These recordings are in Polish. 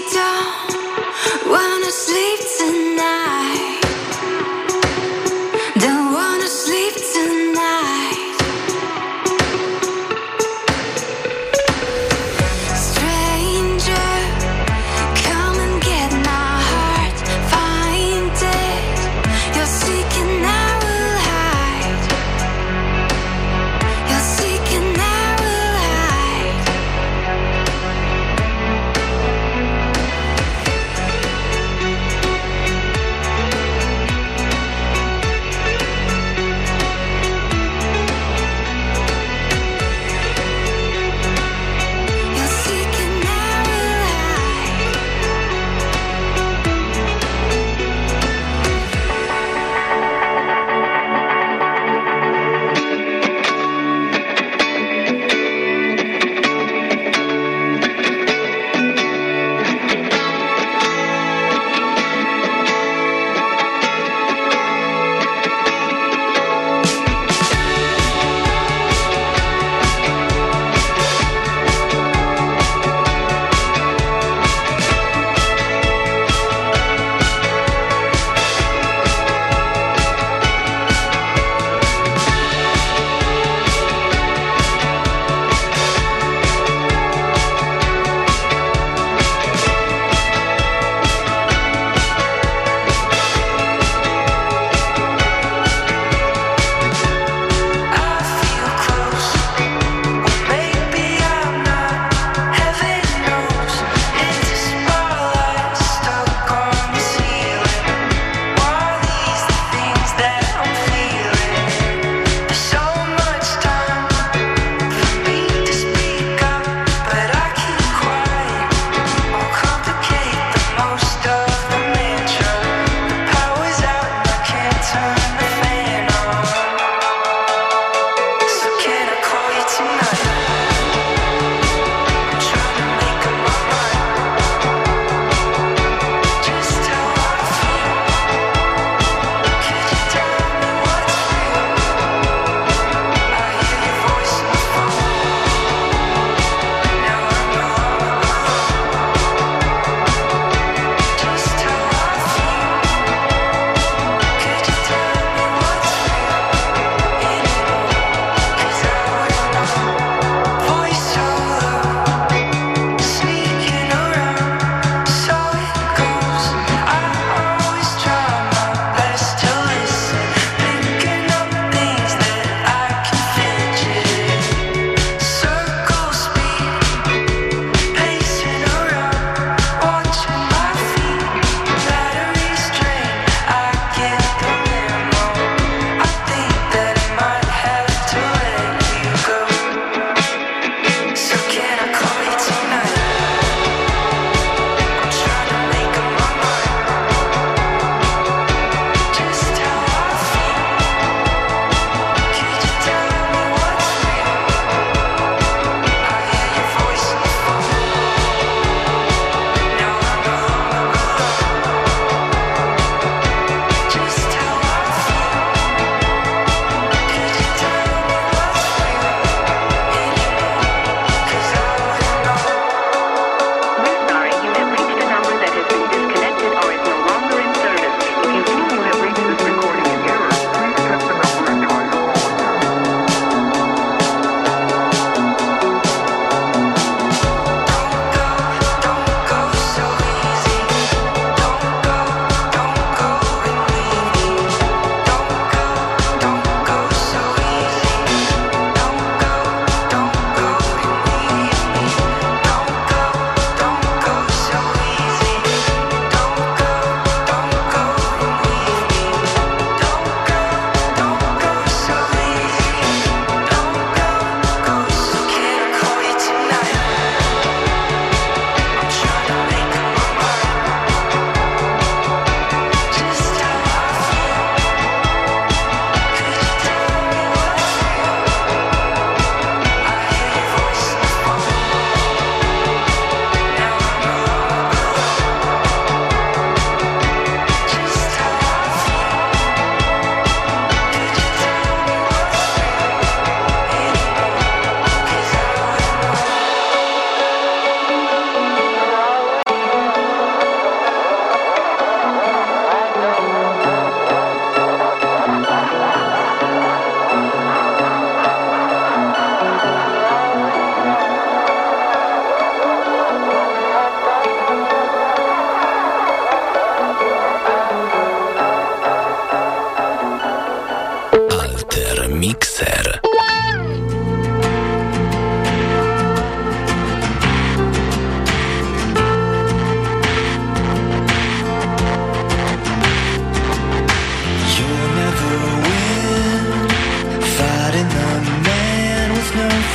기적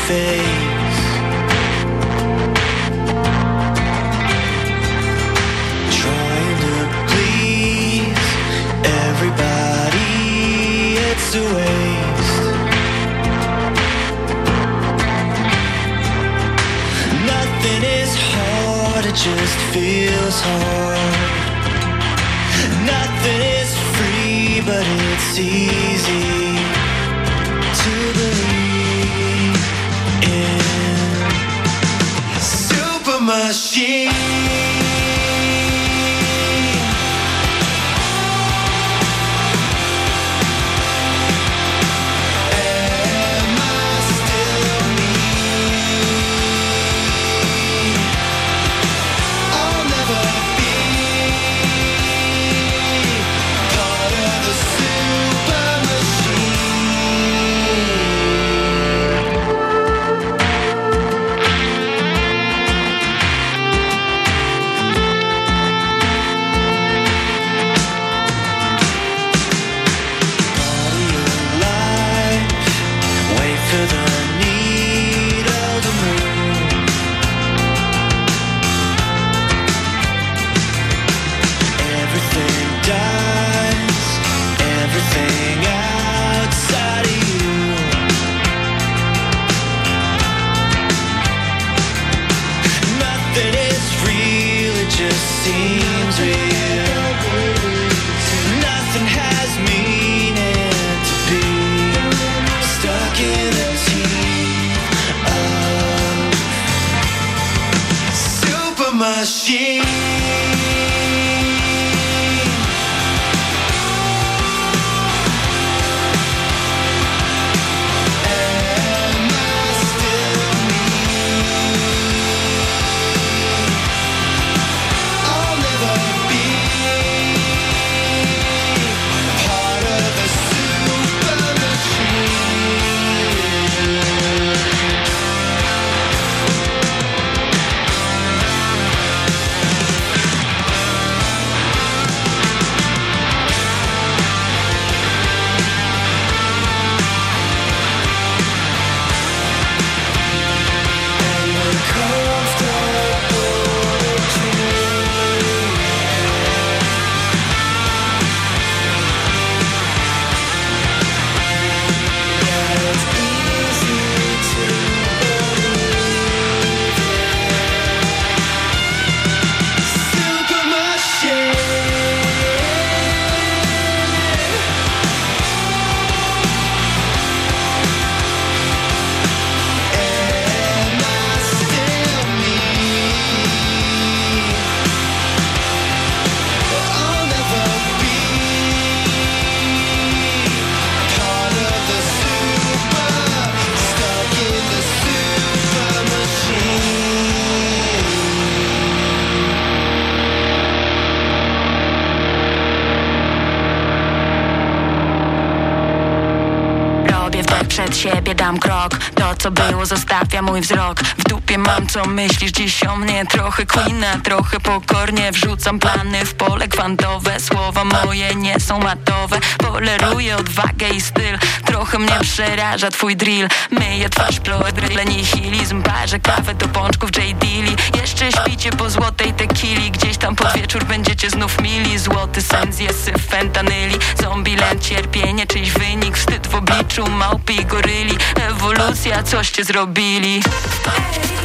face. Trying to please everybody It's a waste. Nothing is hard, it just feels hard. Nothing is free, but it's easy. me. Co było zostawia mój wzrok Mam co myślisz dziś o mnie Trochę queena, trochę pokornie. Wrzucam plany w pole kwantowe Słowa moje nie są matowe. Poleruję odwagę i styl Trochę mnie przeraża twój drill. Myję twarz plodry, nihilizm Parzę kawę do pączków J. Dilly. Jeszcze śpicie po złotej tequili Gdzieś tam pod wieczór będziecie znów mili. Złoty sens jest fentanyli. Zombie land, cierpienie, czyjś wynik Wstyd w obliczu małpy i goryli. Ewolucja, coście zrobili. Omijam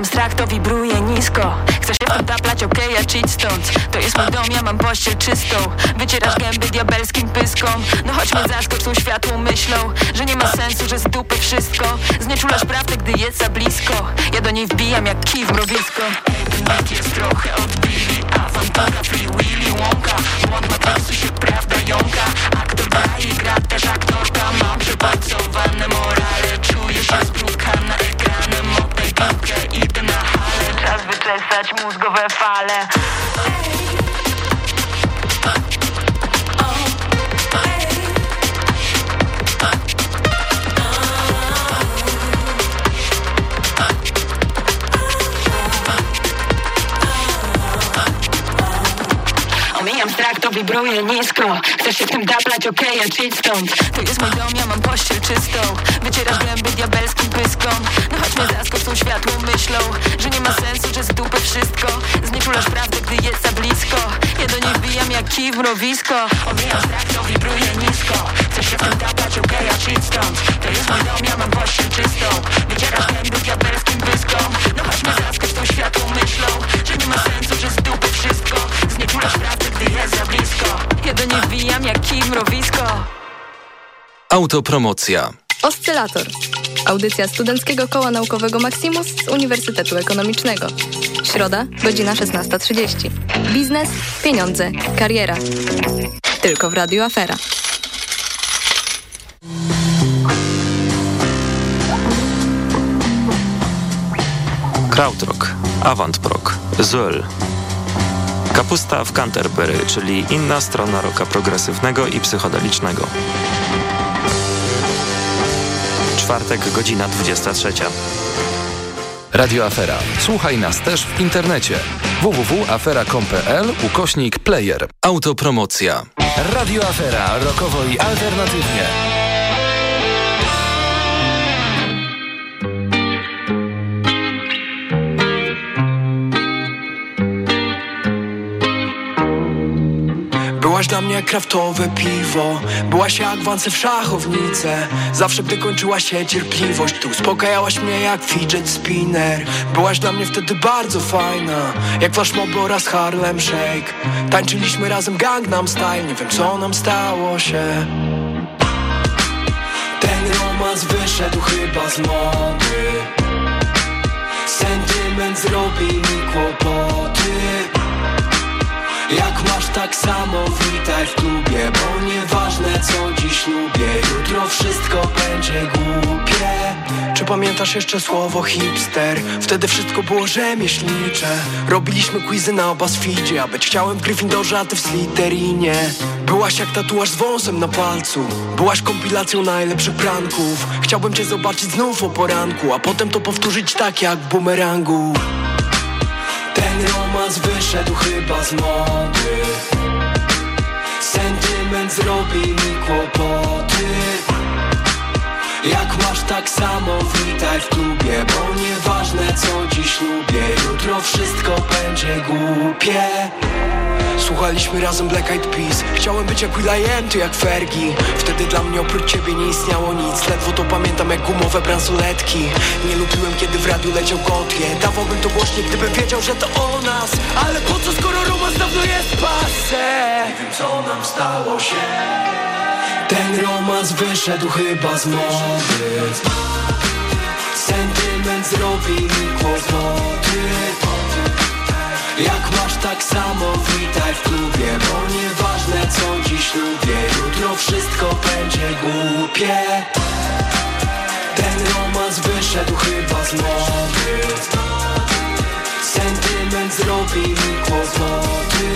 strach, to wibruje nisko. Chcę się w taplać, okej, okay, ja cheat stąd. To jest mój dom, ja mam pościel czystą. Wycierasz gęby diabelskim pyskom No chodźmy zaskocz tą światłą myślą Że nie ma sensu, że z dupy wszystko. Znieczulasz prawdę, gdy jest za blisko. Ja do niej wbijam jak kij w mrowisko. Ej, jest trochę odbili Awantura, free Willy Wonka. Błąd matrasu się prawda jąka. Aktor gra i gra też aktorka. Mam przepracowane morale Czuję się zbrukana piłkę, idę na halę Czas wyczesać mózgowe fale Omijam strach, to wibruje nisko. Chcesz się w tym daplać, okej, okay, ja cheat stąd. To jest mój dom, ja mam pościel czystą. Wycierasz gęby diabelskim pyską. No chodź mnie zaskocz tą światłą myślą Że nie ma sensu, że z dupy wszystko. Znieczulasz prawdę, gdy jest za blisko. Ja do niej wbijam jak kij w mrowisko. Omijam strach, to wibruje nisko. Chcesz się w tym daplać, okej, okay, ja cheat stąd. To jest mój dom, ja mam pościel czystą. Wycierasz gęby diabelskim pyską. No chodź mnie zaskocz tą światłą myślą mrowisko Autopromocja. Oscylator. Audycja Studenckiego Koła Naukowego Maximus z Uniwersytetu Ekonomicznego. Środa, godzina 16.30. Biznes, pieniądze, kariera. Tylko w Radio Afera. Krautrock, Avantprog, Zöll. Kapusta w Canterbury, czyli inna strona roka progresywnego i psychodelicznego. Czwartek, godzina 23. Radio Afera. Słuchaj nas też w internecie. www.afera.com.pl ukośnik player. Autopromocja. Radio Afera. Rokowo i alternatywnie. Byłaś dla mnie kraftowe piwo. Byłaś jak wance w szachownicę Zawsze gdy kończyła się cierpliwość Tu uspokajałaś mnie jak fidget spinner. Byłaś dla mnie wtedy bardzo fajna Jak wasz mob oraz Harlem Shake. Tańczyliśmy razem Gangnam Style Nie wiem co nam stało się. Ten romans wyszedł chyba z mody. Sentyment zrobi mi kłopoty jak masz tak samo witaj w klubie Bo nieważne co dziś lubię Jutro wszystko będzie głupie. Czy pamiętasz jeszcze słowo hipster? Wtedy wszystko było rzemieślnicze. Robiliśmy quizy na BuzzFeedzie A być chciałem w Gryffindorze, a ty w Slytherinie Byłaś jak tatuaż z wąsem na palcu. Byłaś kompilacją najlepszych pranków. Chciałbym cię zobaczyć znów o poranku A potem to powtórzyć tak jak bumerangu ten romans wyszedł chyba z mody. Sentyment zrobi mi kłopoty. Jak masz tak samo witaj w klubie Bo nieważne co dziś lubię Jutro wszystko będzie głupie Słuchaliśmy razem Black Eyed Peas. Chciałem być jak Will.i.am, ty jak Fergie. Wtedy dla mnie oprócz ciebie nie istniało nic. Ledwo to pamiętam jak gumowe bransoletki. Nie lubiłem kiedy w radiu leciał kotie Dawałbym to głośniej gdybym wiedział, że to o nas. Ale po co skoro romans dawno jest passe Nie wiem co nam stało się. Ten romans wyszedł chyba z mody Sentyment zrobi mi kłopoty jak masz tak samo witaj w klubie Bo nieważne co dziś lubię Jutro wszystko będzie głupie. Ten romans wyszedł chyba z mody. Sentyment zrobi mi kłopoty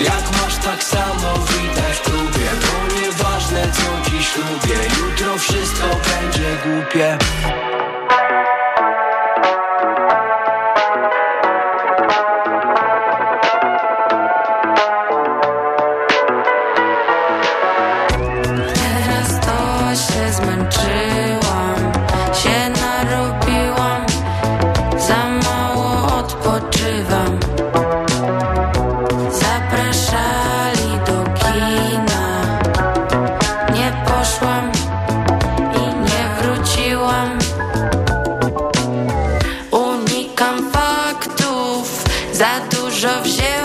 Jak masz tak samo witaj w klubie Bo nieważne co dziś lubię Jutro wszystko będzie głupie Za dużo wzięłam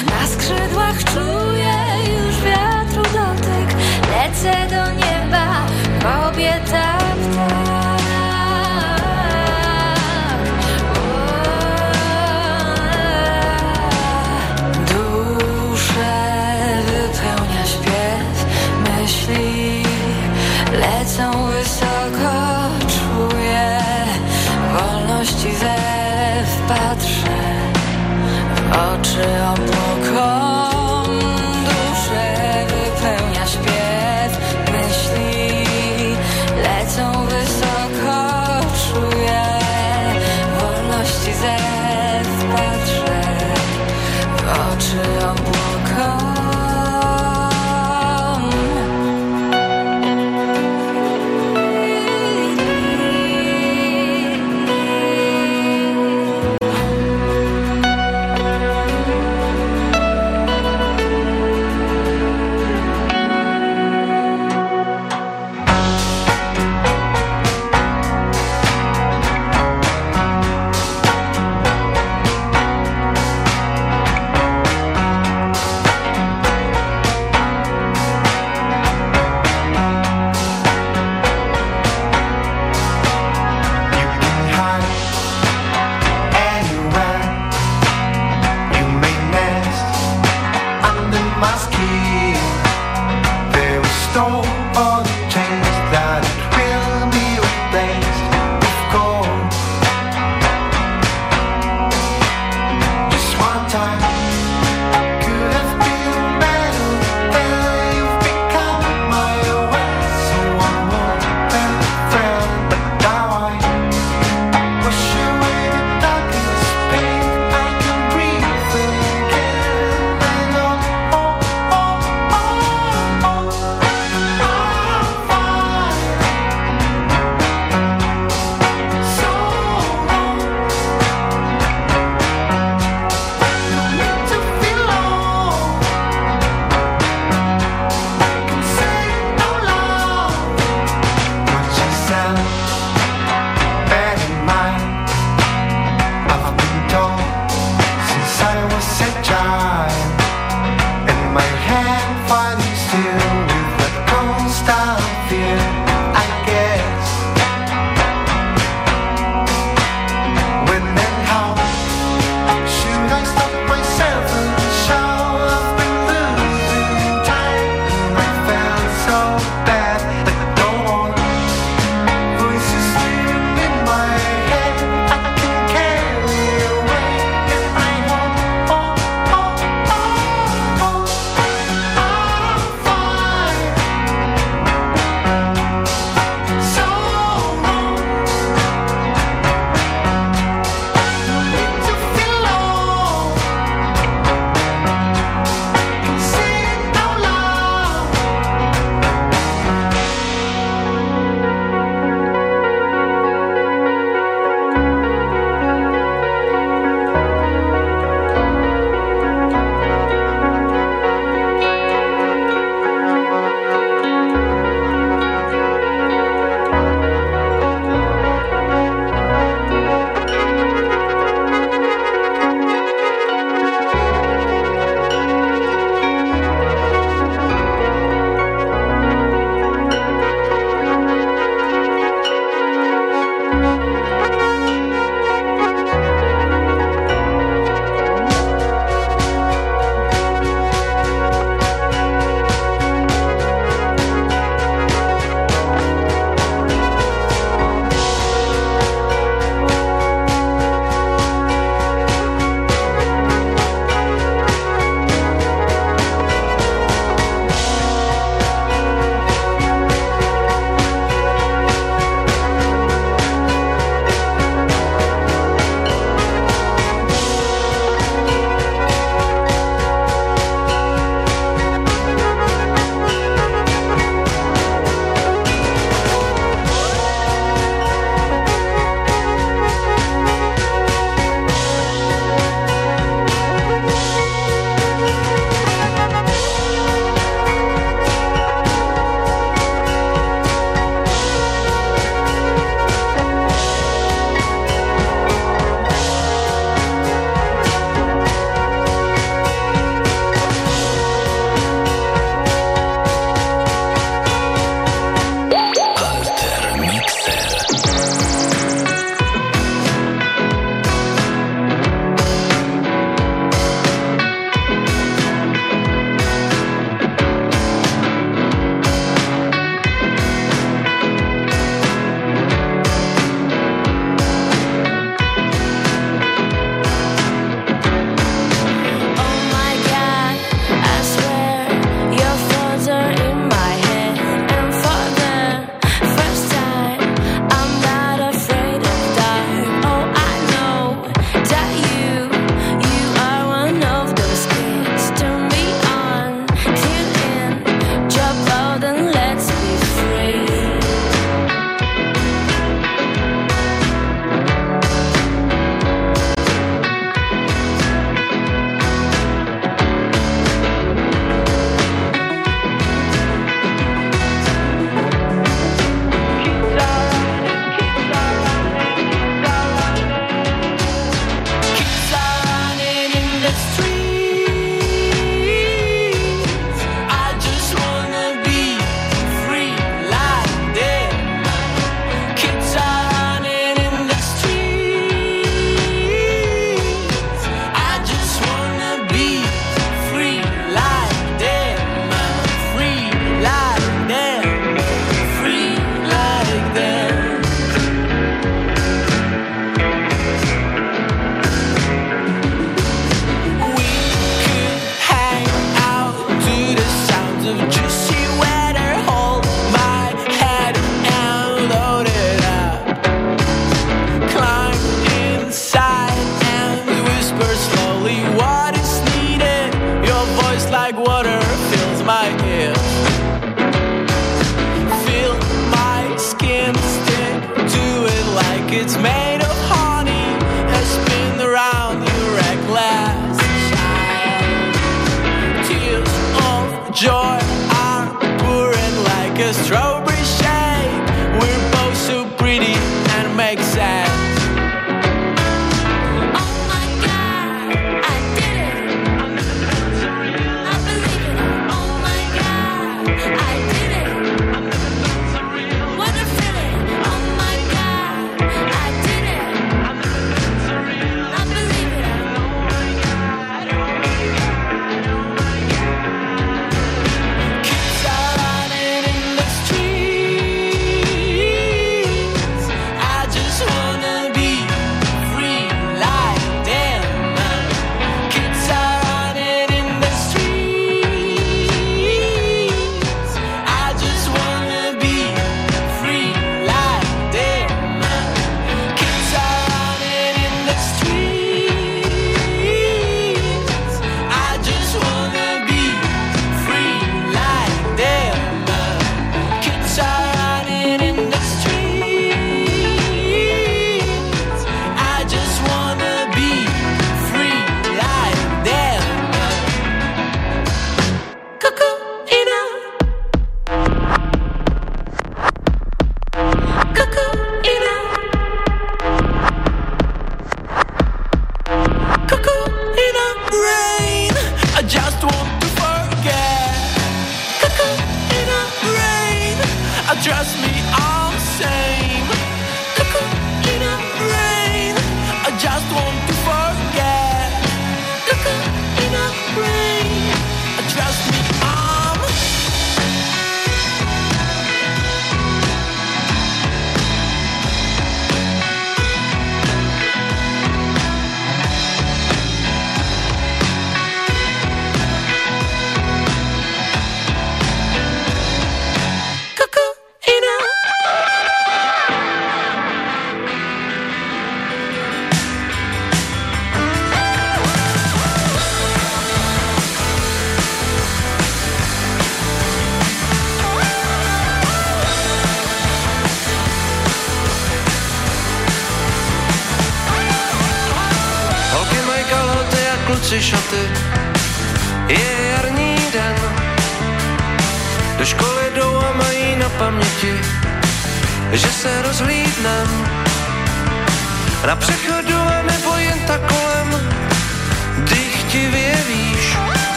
Na skrzy-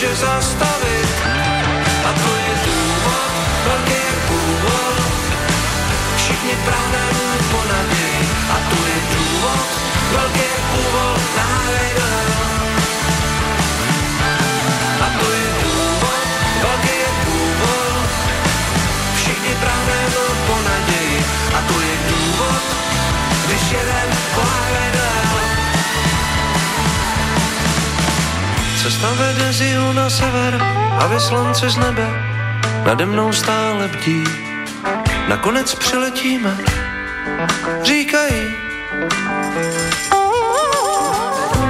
to může zastavit. A to je důvod, velký jak původ, všichni práhneme po naději a tu je důvod, velký Cesta vede z jihu na sever a vyslance z nebe nade mnou stále bdí. Nakonec přiletíme říkají.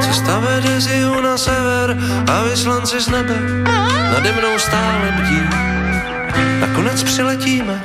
Cesta vede z jihu na sever a vyslanci z nebe nade mnou stále bdí. Nakonec přiletíme,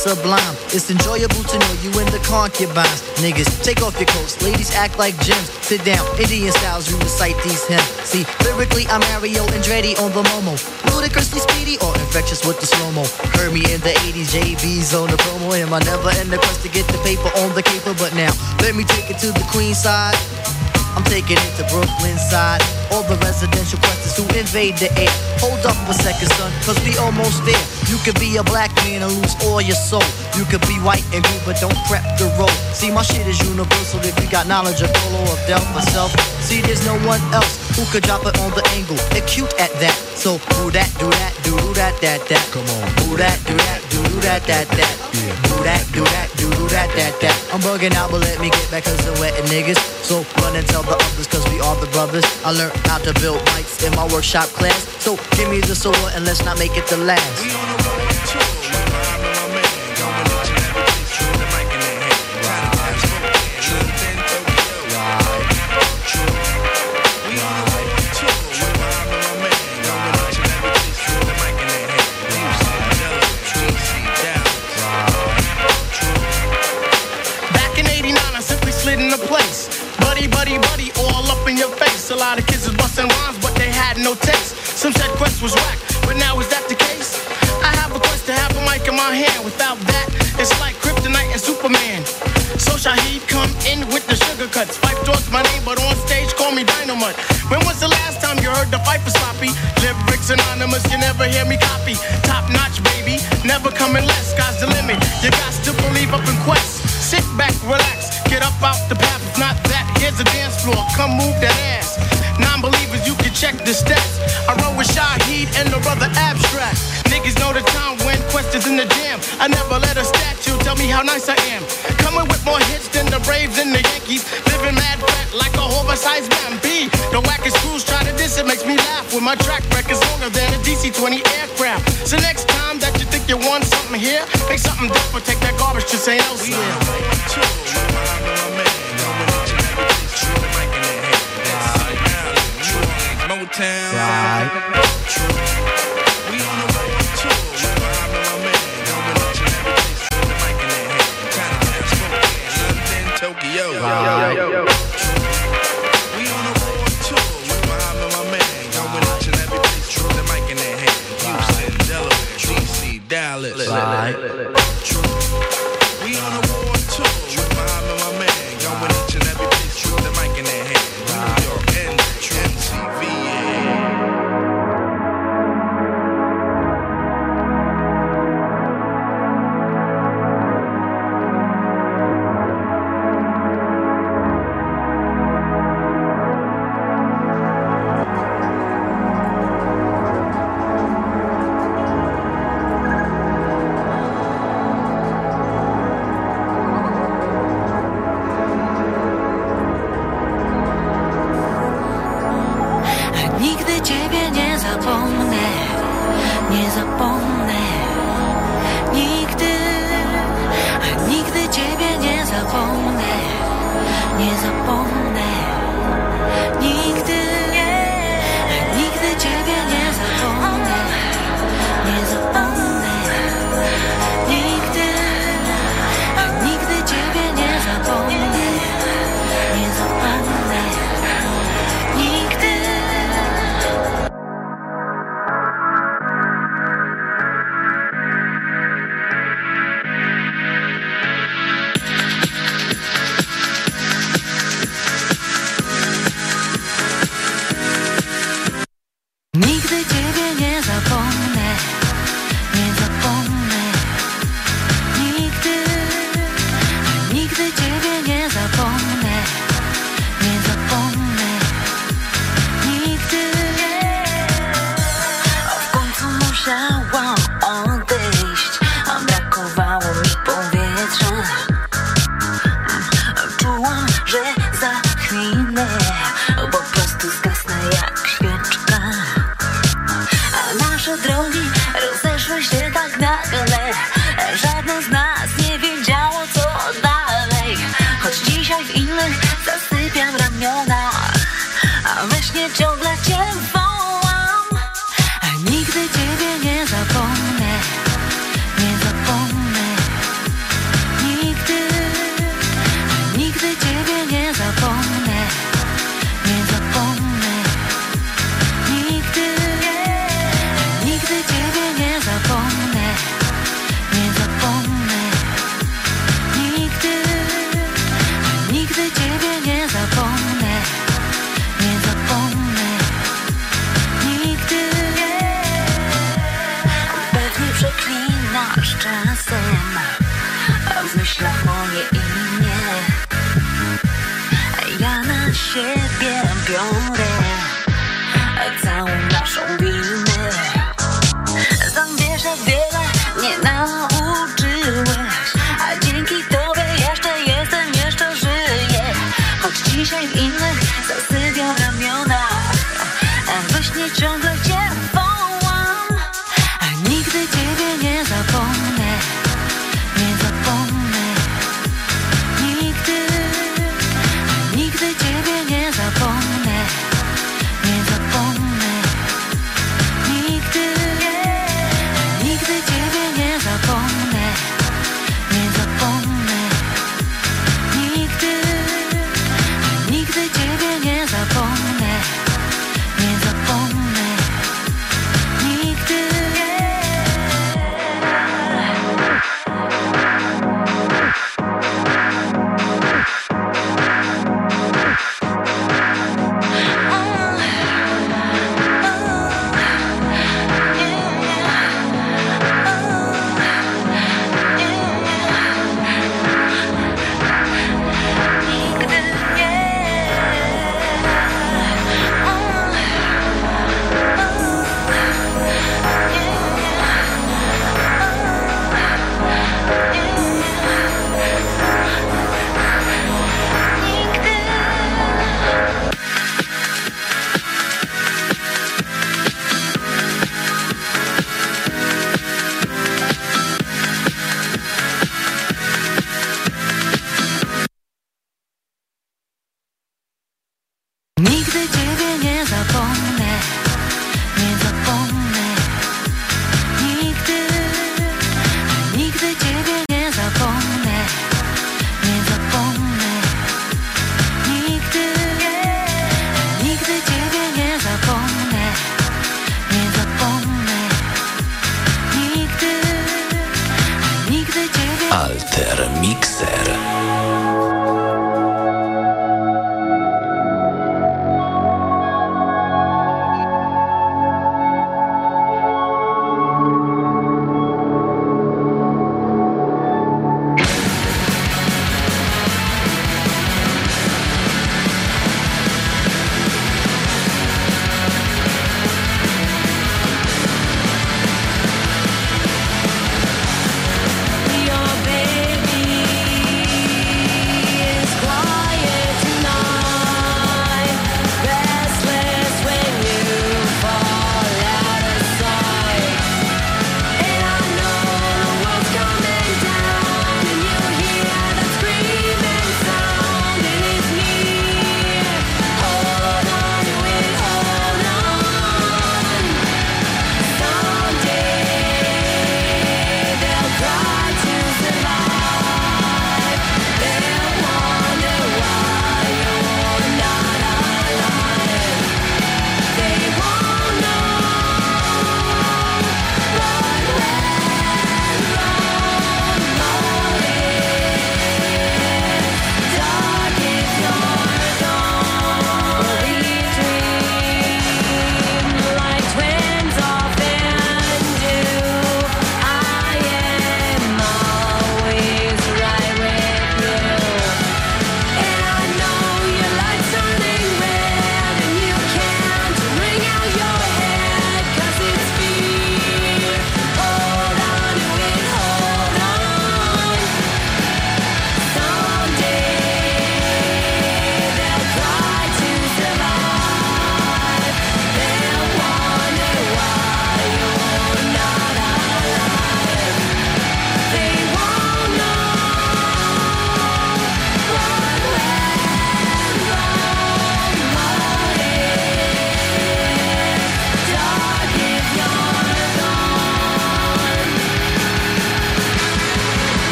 Sublime. It's enjoyable to know you in the concubines. Niggas, take off your coats. Ladies act like gems. Sit down, Indian styles, you recite these hymns. See, lyrically, I'm Mario Andretti on the Momo. Ludicrously speedy or infectious with the slow mo. Heard me in the 80s, JB's on the promo. Am I never in the quest to get the paper on the caper? But now, let me take it to the queen side. I'm taking it to Brooklyn side. All the residential questions who invade the air. Hold up for a second, son, cause we almost there. You could be a black man and lose all your soul. You could be white and blue, but don't prep the road. See, my shit is universal if you got knowledge of Polo or Del myself. See, there's no one else who could drop it on the angle. They're at that. So do that, do that, do that, that, that. Come on. Do that, do that, do that, that, that. Yeah. Do that, do that, do that, that, that. I'm bugging out, but let me get back cause I'm wetting niggas. So run and tell the others cause we are the brothers. I learned how to build bikes in my workshop class. So give me the sword and let's not make it the last. No taste. Some said Quest was whack, but now is that the case? I have a quest to have a mic in my hand. Without that, it's like Kryptonite and Superman. So Shaheed come in with the sugar cuts. Fife towards my name, but on stage call me Dynamite. When was the last time you heard the fight for sloppy? Lyrics anonymous, you never hear me copy. Top notch, baby, never coming less. Check the stats. I run with Shaheed and the brother Abstract. Niggas know the time when questions in the jam. I never let a statue tell me how nice I am. Coming with more hits than the Braves and the Yankees. Living mad fat like a oversized Bambi. The wackest crews try to diss it makes me laugh. When my track record's longer than a DC-20 aircraft. So next time that you think you want something here, make something different. Take that garbage to St. Elsewhere. Right.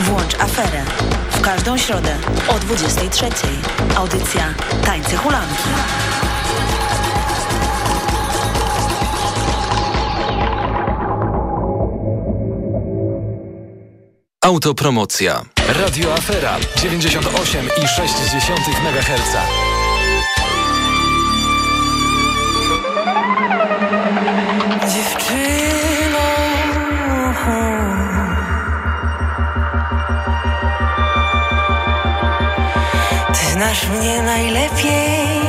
Włącz aferę. W każdą środę o 23. Audycja Tańce Hulanki. Autopromocja. Radio Afera 98,6 MHz. Znasz mnie najlepiej.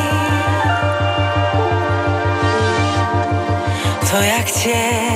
To jak cię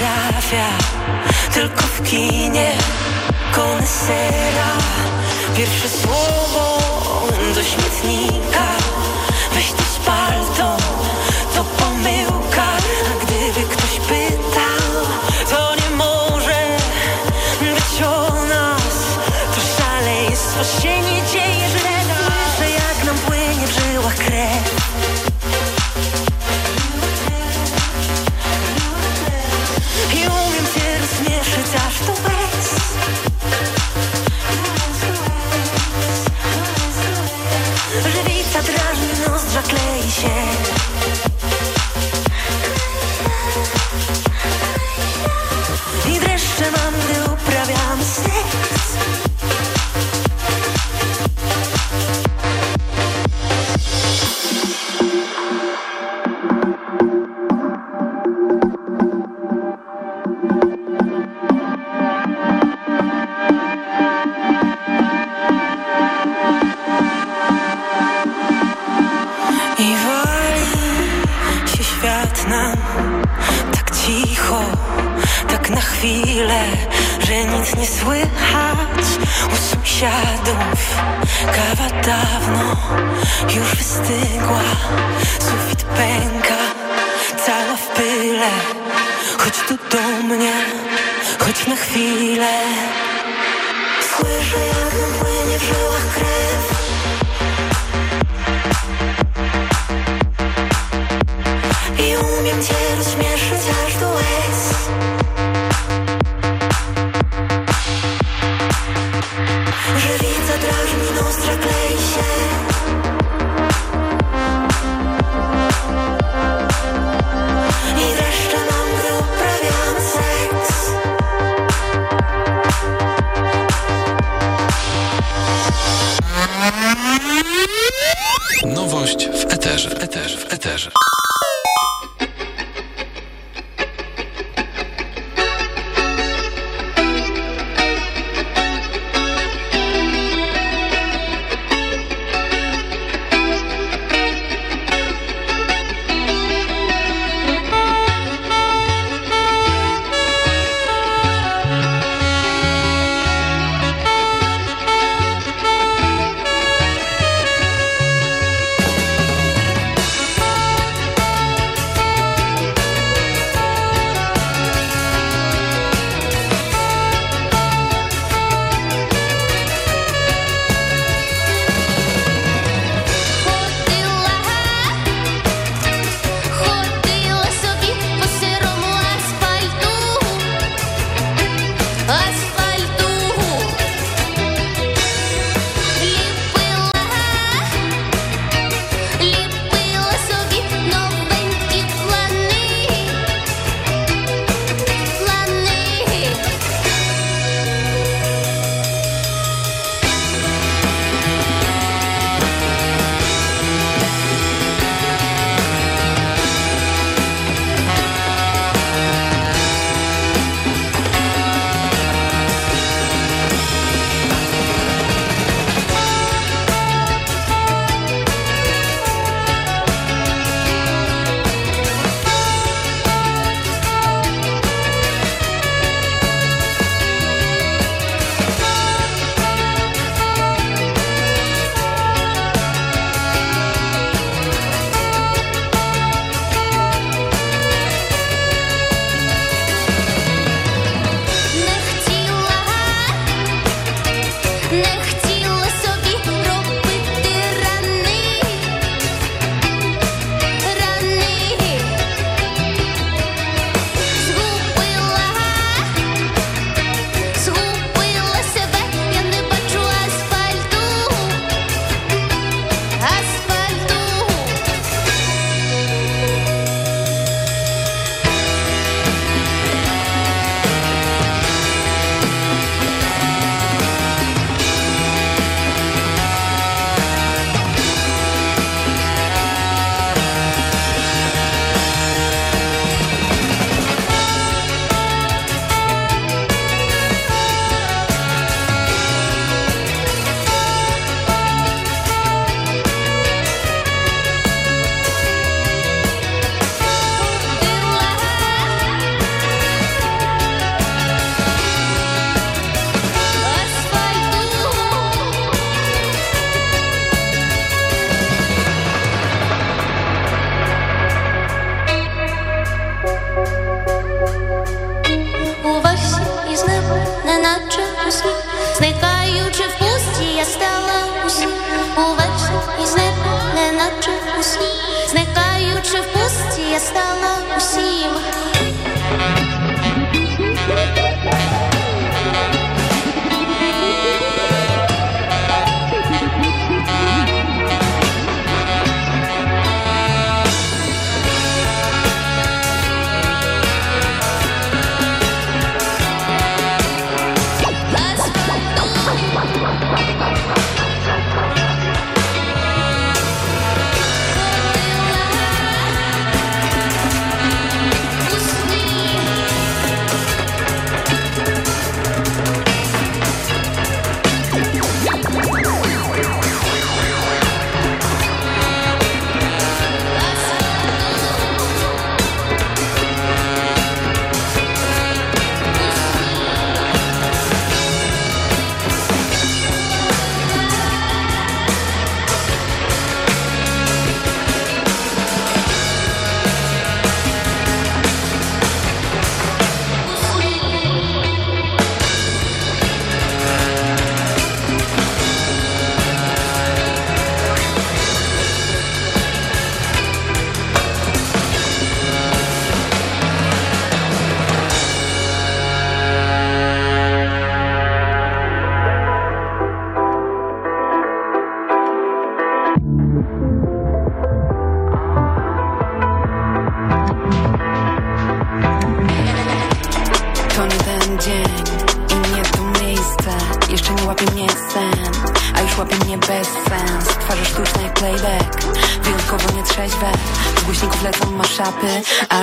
trafia tylko w kinie. Konesera Pierwsze słowo do śmietnika. Weź to z palto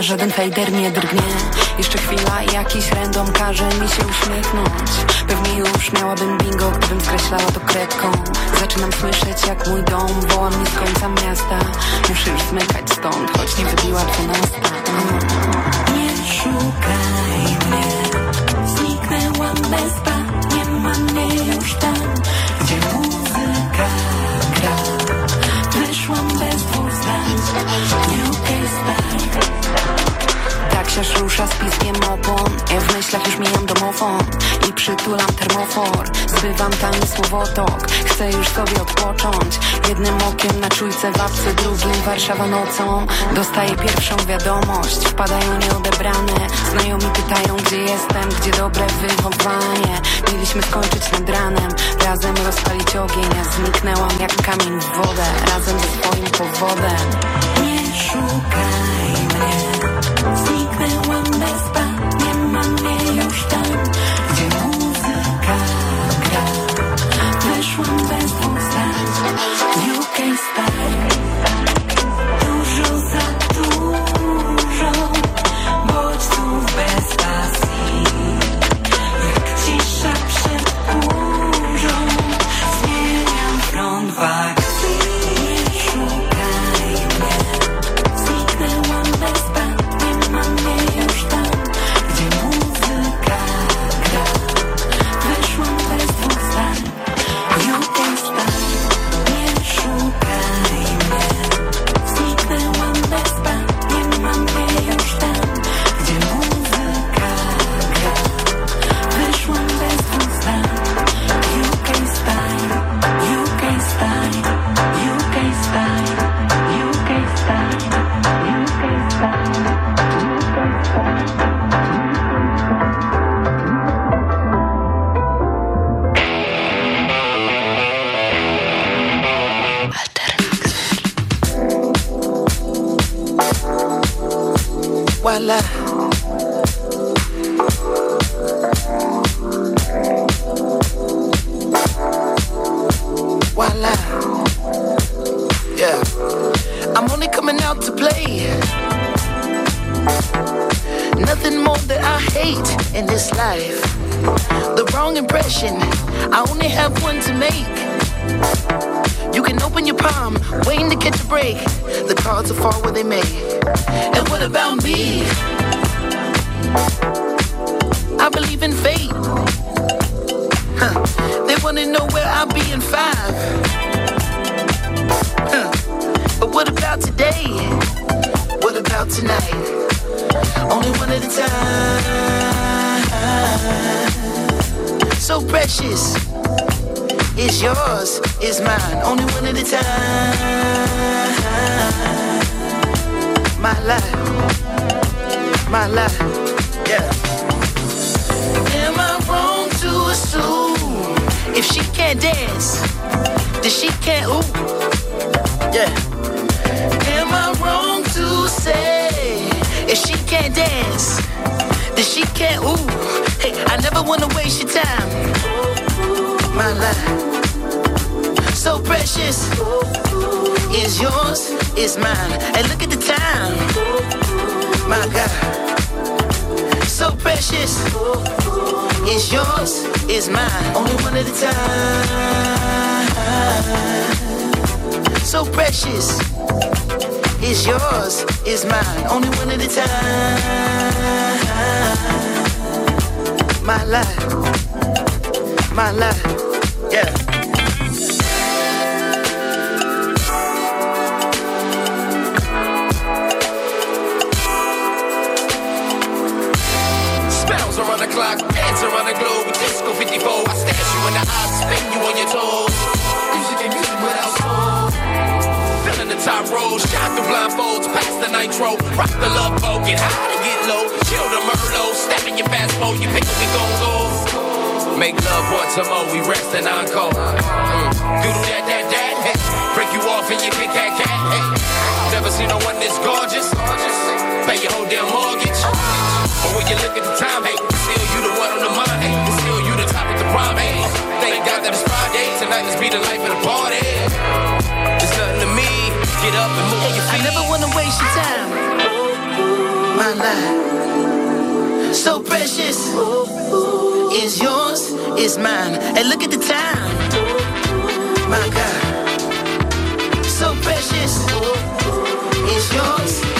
żaden fejder nie drgnie. Jeszcze chwila jakiś random każe mi się uśmiechnąć. Pewnie już miałabym bingo Gdybym skreślała to kredką. Zaczynam słyszeć jak mój dom Woła mnie z końca miasta. Muszę już zmykać stąd Choć nie wybiła dwunasta. Nie szukaj mnie. Zniknęłam bez pa, nie ma mnie już tam, Taksiarz rusza z piskiem opon Ja w myślach już mijam domofon I przytulam termofor. Zbywam tani słowotok Chcę już sobie odpocząć. Jednym okiem na czujce w apce Drugim Warszawa nocą. Dostaję pierwszą wiadomość Wpadają nieodebrane. Znajomi pytają gdzie jestem Gdzie dobre wychowanie. Mieliśmy skończyć nad ranem Razem rozpalić ogień. Ja zniknęłam jak kamień w wodę Razem ze swoim powodem. Nie szukaj Voila. It's mine. Only one at a time. My life, my life, yeah. Am I wrong to assume if she can't dance, then she can't ooh, yeah. Am I wrong to say if she can't dance, then she can't ooh? Hey, I never wanna waste your time, my life, so precious is yours, is mine. And look at the time, my God. So precious is yours, is mine. Only one at a time. So precious is yours, is mine. Only one at a time. My life, my life, yeah. Dance around the globe. Disco 54, I stash you in the eye, spin you on your toes. Music ain't music without soul. Feeling the top roll, shine through blindfolds, pass the nitro, rock the love boat, get high to get low, chill the Merlot, step in your fast mode, you pick up, we gon' go. Make love once a more, we rest and encore. Mm. Doodle that, that, that, hey. Break you off and you pick that cat, hey never seen no one this gorgeous. Pay your whole damn mortgage. But when you look at the time, hey, still you the one on the mind, hey, still you the top of the prime, hey. Thank God that it's Friday, tonight let's be the life of the party. It's nothing to me, get up and move I never wanna waste your time. My life, so precious, is yours, is mine. And hey, look at the time, my God, so precious yours.